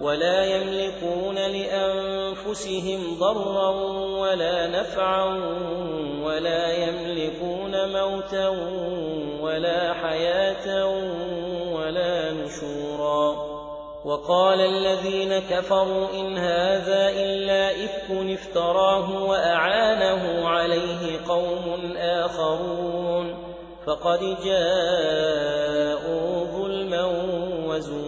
ولا يملكون لأنفسهم ضرا ولا نفعا ولا يملكون موتا ولا حياة ولا نشورا. وقال الذين كفروا إن هذا إلا إفك افتراه وأعانه عليه قوم آخرون. فقد جاءوا ظلما وزورا.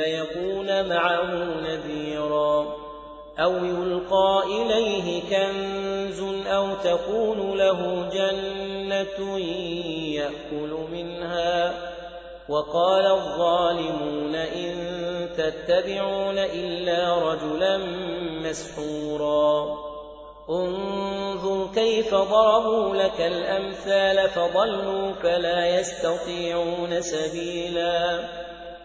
فيكون معه نذيرا أو يلقى إليه كنز أو تكون له جنة يأكل منها وقال الظالمون إن تتبعون إلا رجلا مسحورا انظر كيف ضربوا لك الأمثال فضلوا فلا يستطيعون سبيلا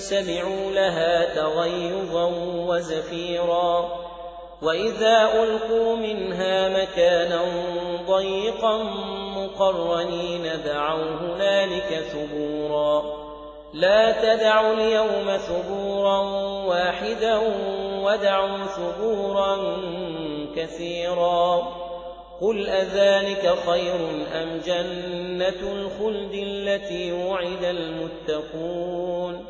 سمعوا لها تغيظا وزفيرا. وإذا ألقوا منها مكانا ضيقا مقرنين دعوا هنالك ثبورا. لا تدعوا اليوم ثبورا واحدا ودعوا ثبورا كثيرا. قل أذلك خير أم جنة الخلد التي وعد المتقون؟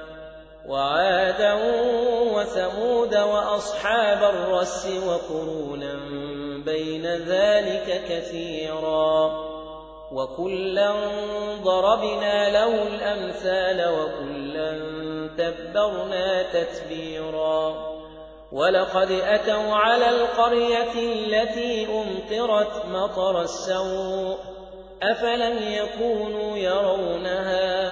وعادا وثمود وأصحاب الرس وقرونا بين ذلك كثيرا وكلا ضربنا له الأمثال وكلا تبرنا تتبيرا ولقد أتوا على القرية التي أمطرت مطر السوء أفلم يكونوا يرونها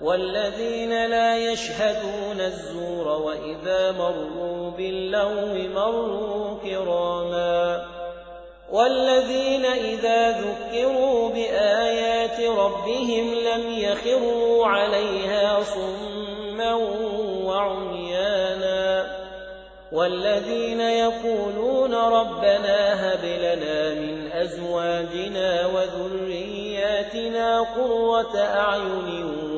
والذين لا يشهدون الزور وإذا مروا باللغو مروا كراما والذين إذا ذكروا بآيات ربهم لم يخروا عليها صما وعميانا والذين يقولون ربنا هب لنا من أزواجنا وذرياتنا قرة أعين